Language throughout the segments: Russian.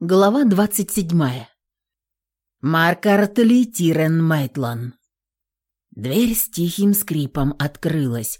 Глава 27. Марк Артли Тирен Мейтлан. Дверь с тихим скрипом открылась.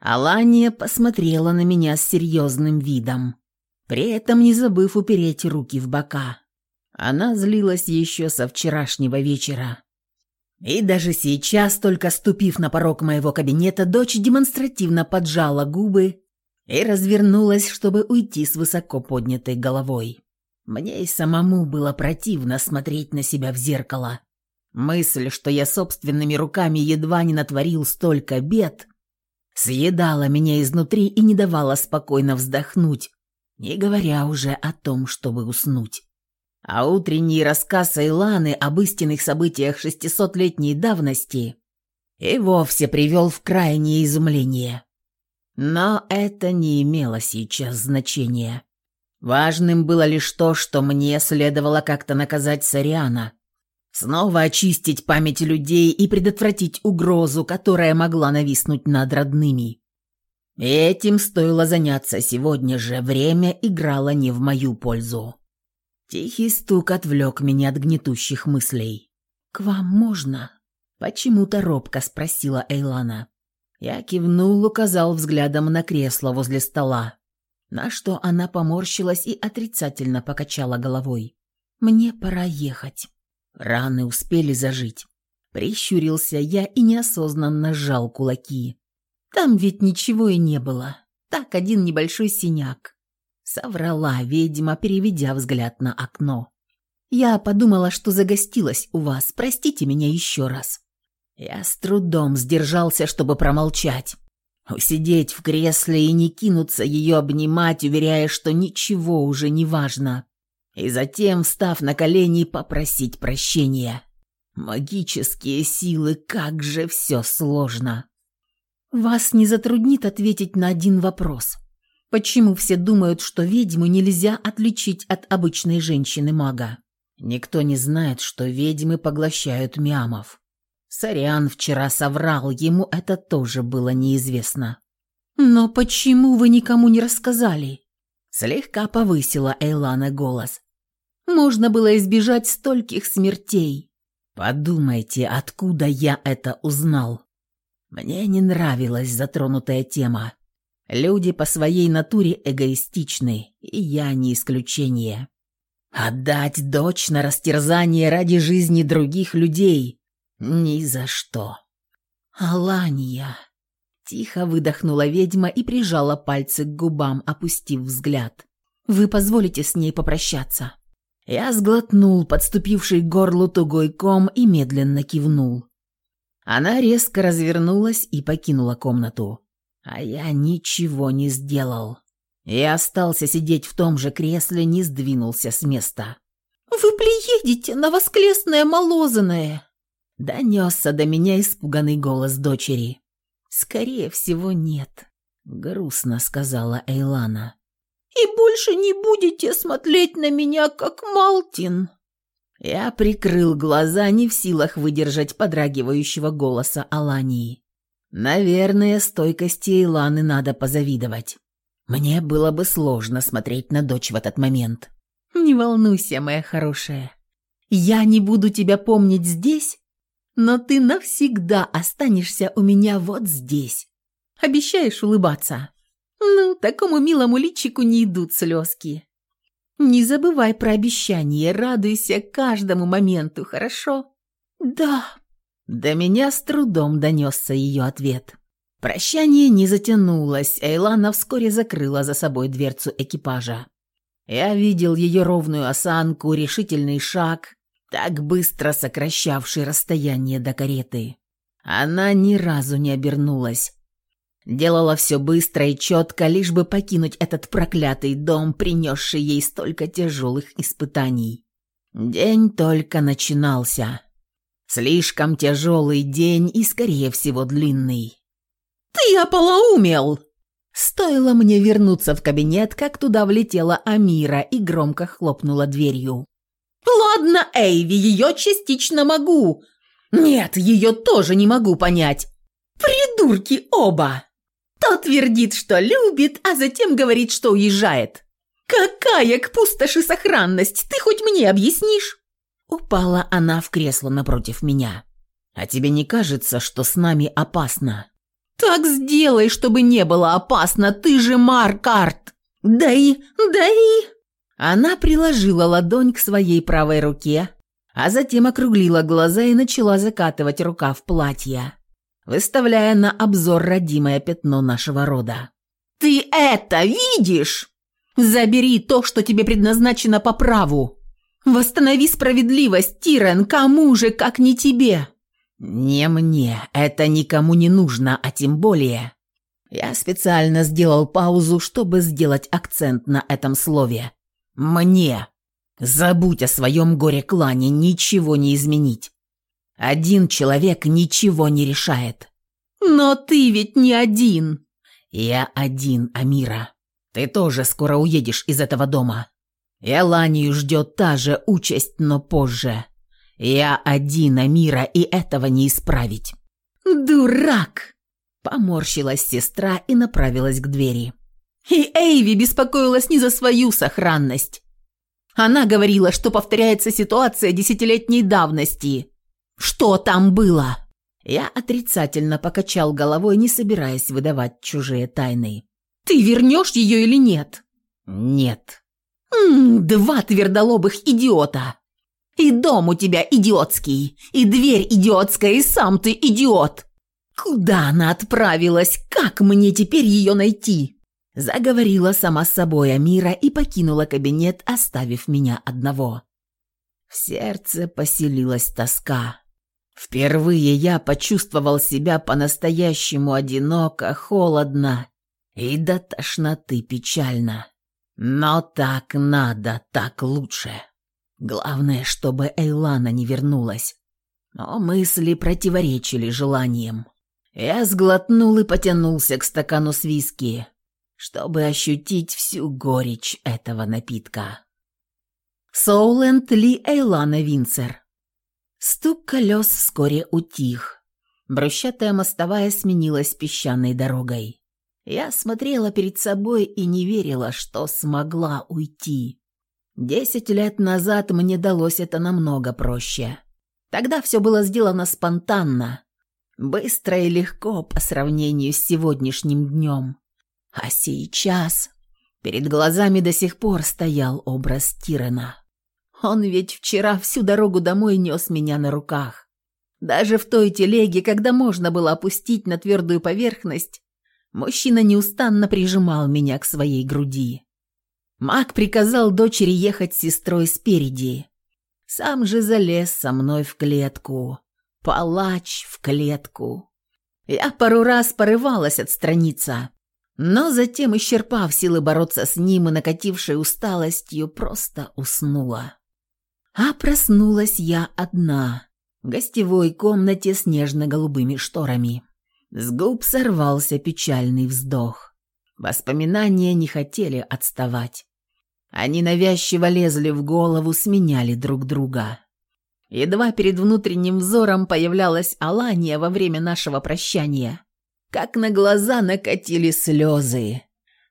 Алания посмотрела на меня с серьезным видом, при этом не забыв упереть руки в бока. Она злилась еще со вчерашнего вечера. И даже сейчас, только ступив на порог моего кабинета, дочь демонстративно поджала губы и развернулась, чтобы уйти с высоко поднятой головой. Мне и самому было противно смотреть на себя в зеркало. Мысль, что я собственными руками едва не натворил столько бед, съедала меня изнутри и не давала спокойно вздохнуть, не говоря уже о том, чтобы уснуть. А утренний рассказ Айланы об истинных событиях шестисотлетней давности и вовсе привел в крайнее изумление. Но это не имело сейчас значения. Важным было лишь то, что мне следовало как-то наказать Сариана, снова очистить память людей и предотвратить угрозу, которая могла нависнуть над родными. Этим стоило заняться сегодня же, время играло не в мою пользу. Тихий стук отвлек меня от гнетущих мыслей. «К вам можно?» – почему-то робко спросила Эйлана. Я кивнул, указал взглядом на кресло возле стола на что она поморщилась и отрицательно покачала головой. «Мне пора ехать. Раны успели зажить». Прищурился я и неосознанно сжал кулаки. «Там ведь ничего и не было. Так, один небольшой синяк». Соврала ведьма, переведя взгляд на окно. «Я подумала, что загостилась у вас. Простите меня еще раз». Я с трудом сдержался, чтобы промолчать. Усидеть в кресле и не кинуться ее обнимать, уверяя, что ничего уже не важно. И затем, встав на колени, попросить прощения. Магические силы, как же все сложно. Вас не затруднит ответить на один вопрос. Почему все думают, что ведьму нельзя отличить от обычной женщины-мага? Никто не знает, что ведьмы поглощают миамов. Сорян вчера соврал, ему это тоже было неизвестно. «Но почему вы никому не рассказали?» Слегка повысила Эйлана голос. «Можно было избежать стольких смертей». «Подумайте, откуда я это узнал?» Мне не нравилась затронутая тема. Люди по своей натуре эгоистичны, и я не исключение. Отдать дочь на растерзание ради жизни других людей «Ни за что». «Алания!» Тихо выдохнула ведьма и прижала пальцы к губам, опустив взгляд. «Вы позволите с ней попрощаться?» Я сглотнул подступивший к горлу тугой ком и медленно кивнул. Она резко развернулась и покинула комнату. А я ничего не сделал. Я остался сидеть в том же кресле, не сдвинулся с места. «Вы приедете на воскресное молозаное!» Донесся до меня испуганный голос дочери. «Скорее всего, нет», — грустно сказала Эйлана. «И больше не будете смотреть на меня, как Малтин?» Я прикрыл глаза, не в силах выдержать подрагивающего голоса Алании. Наверное, стойкости Эйланы надо позавидовать. Мне было бы сложно смотреть на дочь в этот момент. «Не волнуйся, моя хорошая. Я не буду тебя помнить здесь, но ты навсегда останешься у меня вот здесь. Обещаешь улыбаться? Ну, такому милому личику не идут слезки. Не забывай про обещание, радуйся каждому моменту, хорошо? Да. До меня с трудом донесся ее ответ. Прощание не затянулось, Эйлана вскоре закрыла за собой дверцу экипажа. Я видел ее ровную осанку, решительный шаг, так быстро сокращавший расстояние до кареты. Она ни разу не обернулась. Делала все быстро и четко, лишь бы покинуть этот проклятый дом, принесший ей столько тяжелых испытаний. День только начинался. Слишком тяжелый день и, скорее всего, длинный. «Ты ополоумел!» Стоило мне вернуться в кабинет, как туда влетела Амира и громко хлопнула дверью. Ладно, Эйви, ее частично могу. Нет, ее тоже не могу понять. Придурки оба. Тот твердит, что любит, а затем говорит, что уезжает. «Какая к пустоши сохранность? Ты хоть мне объяснишь?» Упала она в кресло напротив меня. «А тебе не кажется, что с нами опасно?» «Так сделай, чтобы не было опасно, ты же Маркарт!» «Да и... да и...» Она приложила ладонь к своей правой руке, а затем округлила глаза и начала закатывать рукав платья, выставляя на обзор родимое пятно нашего рода. «Ты это видишь? Забери то, что тебе предназначено по праву. Восстанови справедливость, Тирен, кому же, как не тебе?» «Не мне, это никому не нужно, а тем более...» Я специально сделал паузу, чтобы сделать акцент на этом слове. «Мне!» Забудь о своем горе-клане, ничего не изменить. Один человек ничего не решает. Но ты ведь не один. Я один, Амира. Ты тоже скоро уедешь из этого дома. И Аланию ждет та же участь, но позже. Я один, Амира, и этого не исправить». «Дурак!» Поморщилась сестра и направилась к двери. И Эйви беспокоилась не за свою сохранность. Она говорила, что повторяется ситуация десятилетней давности. Что там было? Я отрицательно покачал головой, не собираясь выдавать чужие тайны. «Ты вернешь ее или нет?» «Нет». М -м, «Два твердолобых идиота!» И дом у тебя идиотский, и дверь идиотская, и сам ты идиот. Куда она отправилась? Как мне теперь ее найти?» Заговорила сама с собой Амира и покинула кабинет, оставив меня одного. В сердце поселилась тоска. Впервые я почувствовал себя по-настоящему одиноко, холодно и до тошноты печально. Но так надо, так лучше. Главное, чтобы Эйлана не вернулась. Но мысли противоречили желаниям. Я сглотнул и потянулся к стакану с виски, чтобы ощутить всю горечь этого напитка. Соуленд Ли Эйлана Винцер. Стук колес вскоре утих. Брусчатая мостовая сменилась песчаной дорогой. Я смотрела перед собой и не верила, что смогла уйти. Десять лет назад мне далось это намного проще. Тогда все было сделано спонтанно, быстро и легко по сравнению с сегодняшним днем. А сейчас перед глазами до сих пор стоял образ Тирена. Он ведь вчера всю дорогу домой нес меня на руках. Даже в той телеге, когда можно было опустить на твердую поверхность, мужчина неустанно прижимал меня к своей груди. Маг приказал дочери ехать с сестрой спереди. Сам же залез со мной в клетку. Палач в клетку. Я пару раз порывалась отстраниться, но затем, исчерпав силы бороться с ним и накатившей усталостью, просто уснула. А проснулась я одна, в гостевой комнате с нежно-голубыми шторами. С губ сорвался печальный вздох. Воспоминания не хотели отставать. Они навязчиво лезли в голову, сменяли друг друга. Едва перед внутренним взором появлялась Алания во время нашего прощания. Как на глаза накатили слезы.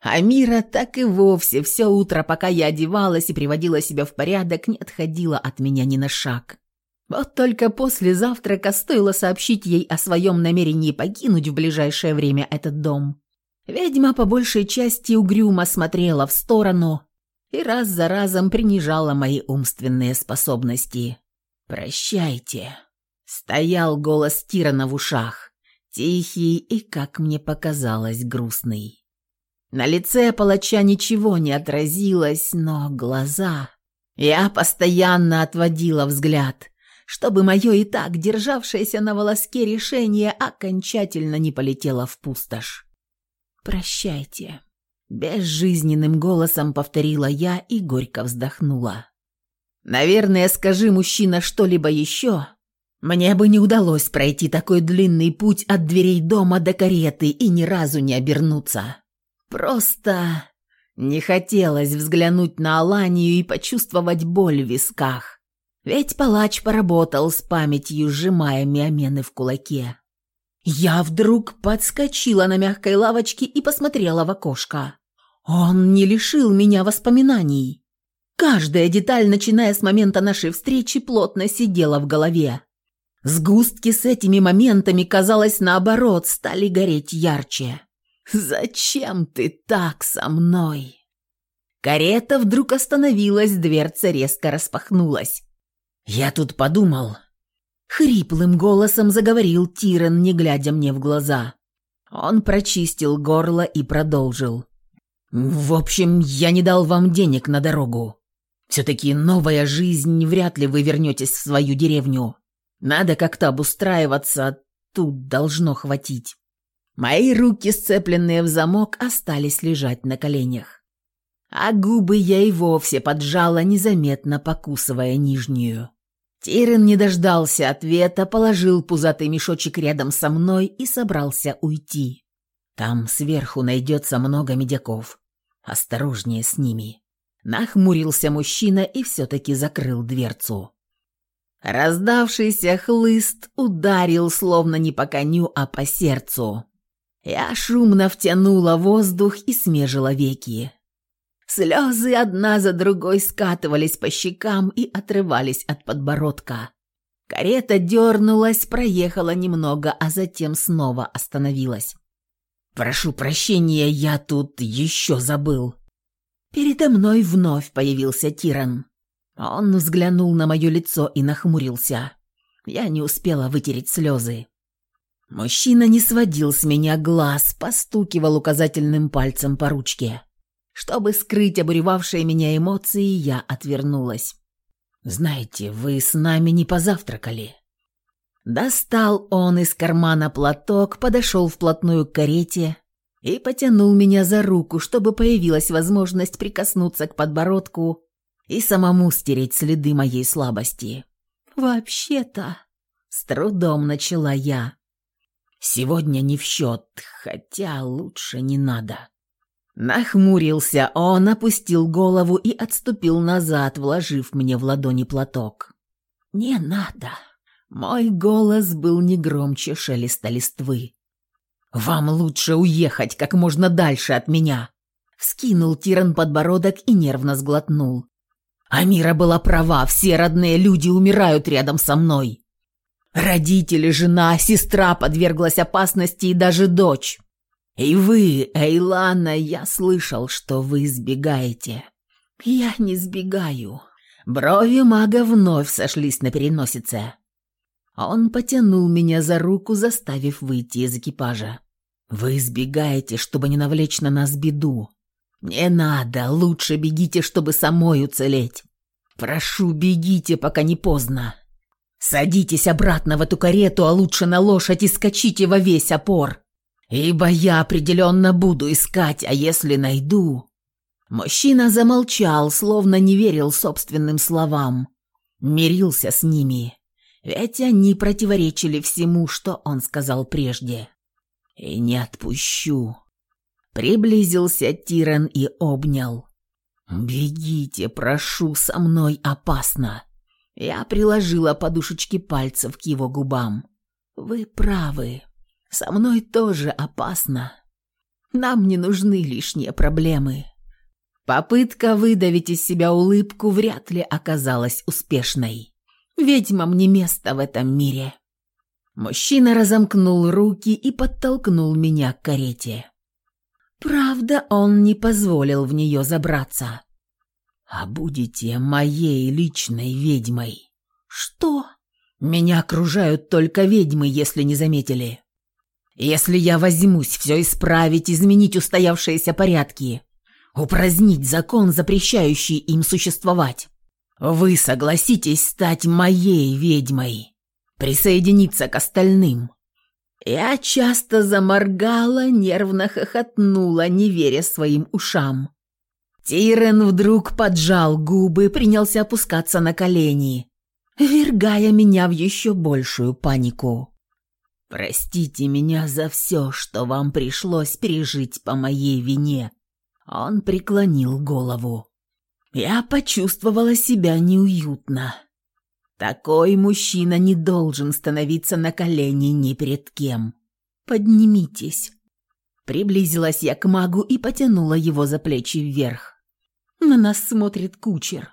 А Мира так и вовсе все утро, пока я одевалась и приводила себя в порядок, не отходила от меня ни на шаг. Вот только после завтрака стоило сообщить ей о своем намерении покинуть в ближайшее время этот дом. Ведьма по большей части угрюмо смотрела в сторону, и раз за разом принижала мои умственные способности. «Прощайте», — стоял голос Тирана в ушах, тихий и, как мне показалось, грустный. На лице палача ничего не отразилось, но глаза... Я постоянно отводила взгляд, чтобы мое и так державшееся на волоске решение окончательно не полетело в пустошь. «Прощайте», Безжизненным голосом повторила я и горько вздохнула. «Наверное, скажи мужчина что-либо еще, мне бы не удалось пройти такой длинный путь от дверей дома до кареты и ни разу не обернуться. Просто не хотелось взглянуть на Аланию и почувствовать боль в висках. Ведь палач поработал с памятью, сжимая миомены в кулаке. Я вдруг подскочила на мягкой лавочке и посмотрела в окошко. Он не лишил меня воспоминаний. Каждая деталь, начиная с момента нашей встречи, плотно сидела в голове. Сгустки с этими моментами, казалось, наоборот, стали гореть ярче. «Зачем ты так со мной?» Карета вдруг остановилась, дверца резко распахнулась. «Я тут подумал...» Хриплым голосом заговорил Тирен, не глядя мне в глаза. Он прочистил горло и продолжил. «В общем, я не дал вам денег на дорогу. Все-таки новая жизнь, вряд ли вы вернетесь в свою деревню. Надо как-то обустраиваться, тут должно хватить». Мои руки, сцепленные в замок, остались лежать на коленях. А губы я и вовсе поджала, незаметно покусывая нижнюю. Тирен не дождался ответа, положил пузатый мешочек рядом со мной и собрался уйти. Там сверху найдется много медяков. Осторожнее с ними. Нахмурился мужчина и все-таки закрыл дверцу. Раздавшийся хлыст ударил словно не по коню, а по сердцу. Я шумно втянула воздух и смежила веки. Слезы одна за другой скатывались по щекам и отрывались от подбородка. Карета дернулась, проехала немного, а затем снова остановилась. «Прошу прощения, я тут еще забыл». Передо мной вновь появился Тиран. Он взглянул на мое лицо и нахмурился. Я не успела вытереть слезы. Мужчина не сводил с меня глаз, постукивал указательным пальцем по ручке. Чтобы скрыть обуревавшие меня эмоции, я отвернулась. «Знаете, вы с нами не позавтракали». Достал он из кармана платок, подошел вплотную к карете и потянул меня за руку, чтобы появилась возможность прикоснуться к подбородку и самому стереть следы моей слабости. «Вообще-то...» — с трудом начала я. Сегодня не в счет, хотя лучше не надо. Нахмурился он, опустил голову и отступил назад, вложив мне в ладони платок. «Не надо». Мой голос был не громче шелеста листвы. «Вам лучше уехать как можно дальше от меня!» Вскинул Тиран подбородок и нервно сглотнул. «Амира была права, все родные люди умирают рядом со мной. Родители, жена, сестра подверглась опасности и даже дочь. И вы, Эйлана, я слышал, что вы сбегаете. Я не сбегаю. Брови мага вновь сошлись на переносице. Он потянул меня за руку, заставив выйти из экипажа. «Вы сбегаете, чтобы не навлечь на нас беду. Не надо, лучше бегите, чтобы самой уцелеть. Прошу, бегите, пока не поздно. Садитесь обратно в эту карету, а лучше на лошадь и скачите во весь опор. Ибо я определенно буду искать, а если найду...» Мужчина замолчал, словно не верил собственным словам. Мирился с ними, ведь они противоречили всему, что он сказал прежде. «И не отпущу». Приблизился Тирен и обнял. «Бегите, прошу, со мной опасно». Я приложила подушечки пальцев к его губам. «Вы правы. Со мной тоже опасно. Нам не нужны лишние проблемы». Попытка выдавить из себя улыбку вряд ли оказалась успешной. Ведьмам не место в этом мире. Мужчина разомкнул руки и подтолкнул меня к карете. Правда, он не позволил в нее забраться а будете моей личной ведьмой». «Что?» «Меня окружают только ведьмы, если не заметили. Если я возьмусь все исправить, изменить устоявшиеся порядки, упразднить закон, запрещающий им существовать, вы согласитесь стать моей ведьмой, присоединиться к остальным». Я часто заморгала, нервно хохотнула, не веря своим ушам. Тирен вдруг поджал губы, принялся опускаться на колени, вергая меня в еще большую панику. «Простите меня за все, что вам пришлось пережить по моей вине». Он преклонил голову. Я почувствовала себя неуютно. Такой мужчина не должен становиться на колени ни перед кем. Поднимитесь. Приблизилась я к магу и потянула его за плечи вверх. На нас смотрит кучер.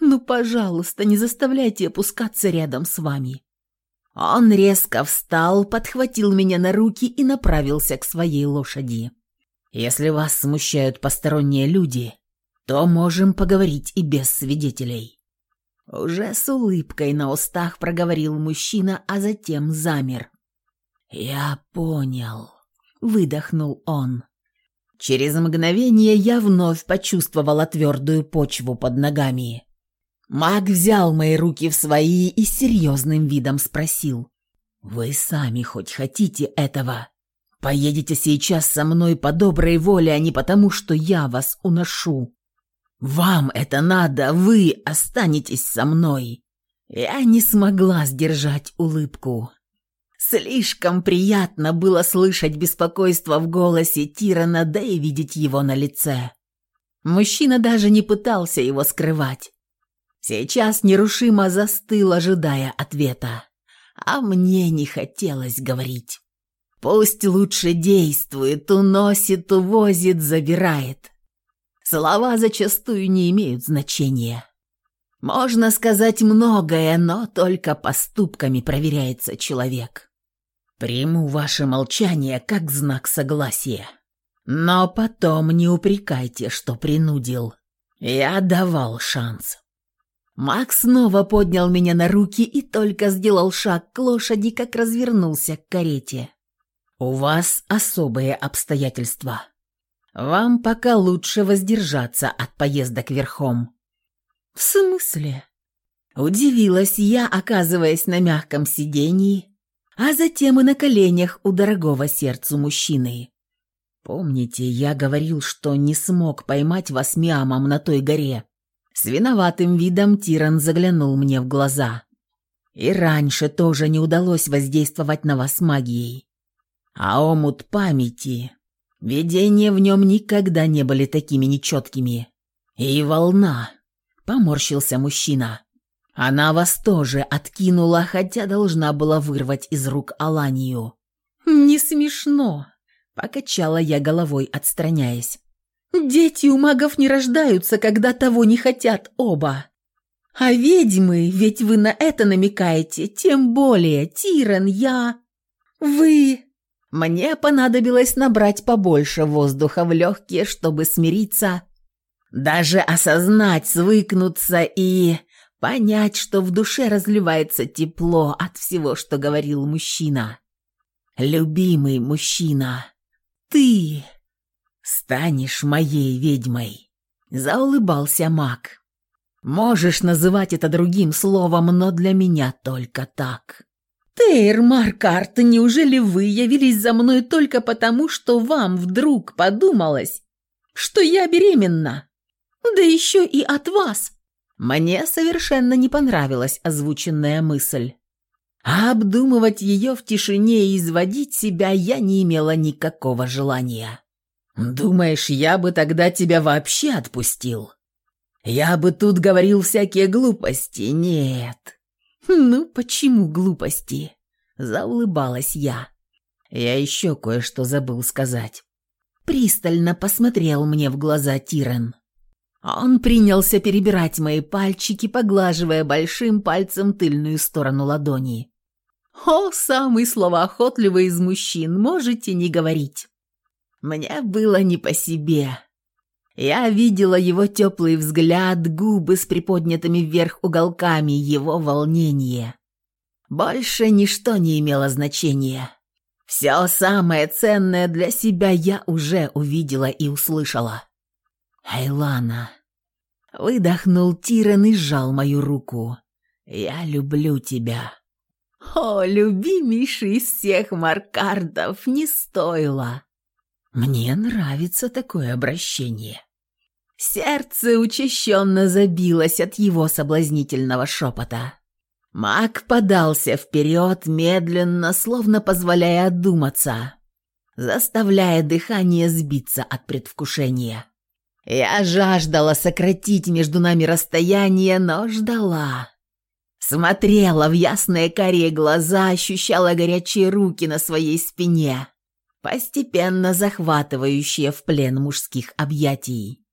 Ну, пожалуйста, не заставляйте опускаться рядом с вами. Он резко встал, подхватил меня на руки и направился к своей лошади. Если вас смущают посторонние люди, то можем поговорить и без свидетелей. Уже с улыбкой на устах проговорил мужчина, а затем замер. «Я понял», — выдохнул он. Через мгновение я вновь почувствовала твердую почву под ногами. Маг взял мои руки в свои и серьезным видом спросил. «Вы сами хоть хотите этого? Поедете сейчас со мной по доброй воле, а не потому, что я вас уношу. Вам это надо, вы останетесь со мной». Я не смогла сдержать улыбку. Слишком приятно было слышать беспокойство в голосе Тирана, да и видеть его на лице. Мужчина даже не пытался его скрывать. Сейчас нерушимо застыл, ожидая ответа. А мне не хотелось говорить. Пусть лучше действует, уносит, увозит, забирает. Слова зачастую не имеют значения. Можно сказать многое, но только поступками проверяется человек. Приму ваше молчание как знак согласия. Но потом не упрекайте, что принудил. Я давал шанс. Макс снова поднял меня на руки и только сделал шаг к лошади, как развернулся к карете. «У вас особые обстоятельства. Вам пока лучше воздержаться от поездок верхом». «В смысле?» Удивилась я, оказываясь на мягком сидении, а затем и на коленях у дорогого сердцу мужчины. «Помните, я говорил, что не смог поймать вас миамом на той горе?» С виноватым видом Тиран заглянул мне в глаза. И раньше тоже не удалось воздействовать на вас магией. А омут памяти... Видения в нем никогда не были такими нечеткими. И волна... Поморщился мужчина. Она вас тоже откинула, хотя должна была вырвать из рук Аланию. «Не смешно», — покачала я головой, отстраняясь. Дети у магов не рождаются, когда того не хотят оба. А ведьмы, ведь вы на это намекаете, тем более, Тиран, я... Вы... Мне понадобилось набрать побольше воздуха в легкие, чтобы смириться, даже осознать, свыкнуться и понять, что в душе разливается тепло от всего, что говорил мужчина. Любимый мужчина, ты... «Станешь моей ведьмой», — заулыбался маг. «Можешь называть это другим словом, но для меня только так». «Тейр, Маркарт, неужели вы явились за мной только потому, что вам вдруг подумалось, что я беременна? Да еще и от вас!» Мне совершенно не понравилась озвученная мысль. А обдумывать ее в тишине и изводить себя я не имела никакого желания. «Думаешь, я бы тогда тебя вообще отпустил? Я бы тут говорил всякие глупости. Нет». «Ну, почему глупости?» – заулыбалась я. Я еще кое-что забыл сказать. Пристально посмотрел мне в глаза Тирен. Он принялся перебирать мои пальчики, поглаживая большим пальцем тыльную сторону ладони. «О, самый словоохотливый из мужчин, можете не говорить. Мне было не по себе. Я видела его теплый взгляд, губы с приподнятыми вверх уголками, его волнение. Больше ничто не имело значения. Все самое ценное для себя я уже увидела и услышала. «Айлана», — выдохнул Тирен и сжал мою руку. «Я люблю тебя». «О, любимейший из всех маркардов, не стоило!» Мне нравится такое обращение. Сердце учащенно забилось от его соблазнительного шепота. Маг подался вперед медленно, словно позволяя одуматься, заставляя дыхание сбиться от предвкушения. Я жаждала сократить между нами расстояние, но ждала. Смотрела в ясные карие глаза, ощущала горячие руки на своей спине постепенно захватывающие в плен мужских объятий.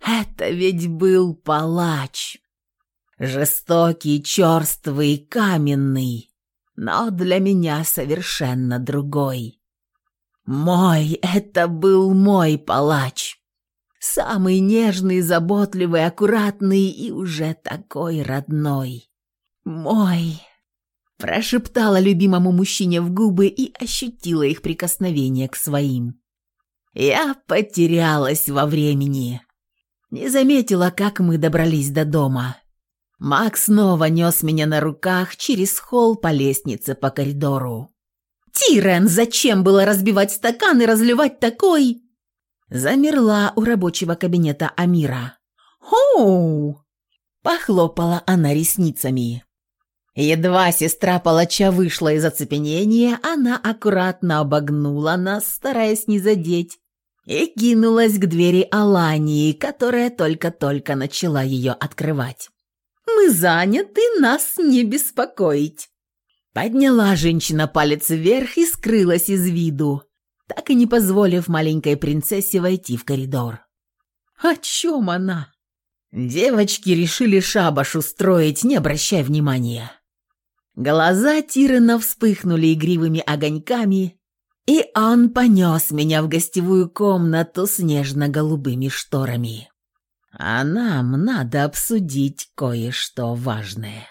Это ведь был палач. Жестокий, черствый, каменный, но для меня совершенно другой. Мой, это был мой палач. Самый нежный, заботливый, аккуратный и уже такой родной. Мой. Прошептала любимому мужчине в губы и ощутила их прикосновение к своим. Я потерялась во времени. Не заметила, как мы добрались до дома. Макс снова нес меня на руках через холл по лестнице по коридору. «Тирен, зачем было разбивать стакан и разливать такой?» Замерла у рабочего кабинета Амира. «Хоу!» Похлопала она ресницами. Едва сестра палача вышла из оцепенения, она аккуратно обогнула нас, стараясь не задеть, и кинулась к двери Алании, которая только-только начала ее открывать. «Мы заняты, нас не беспокоить!» Подняла женщина палец вверх и скрылась из виду, так и не позволив маленькой принцессе войти в коридор. «О чем она?» Девочки решили шабаш устроить, не обращая внимания. Глаза Тирена вспыхнули игривыми огоньками, и он понес меня в гостевую комнату с нежно-голубыми шторами. А нам надо обсудить кое-что важное.